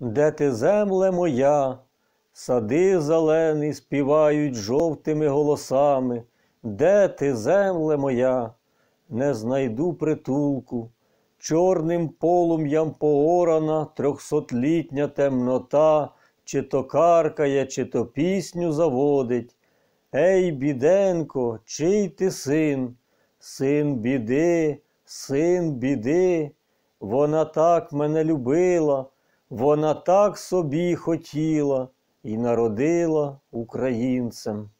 Де ти земле моя, сади зелені співають жовтими голосами, де ти земле моя, не знайду притулку, чорним полум'ям поорана трьохсотлітня темнота, чи то каркає, чи то пісню заводить. Ей, біденко, чий ти син? Син біди, син біди, вона так мене любила, вона так собі хотіла і народила українцем.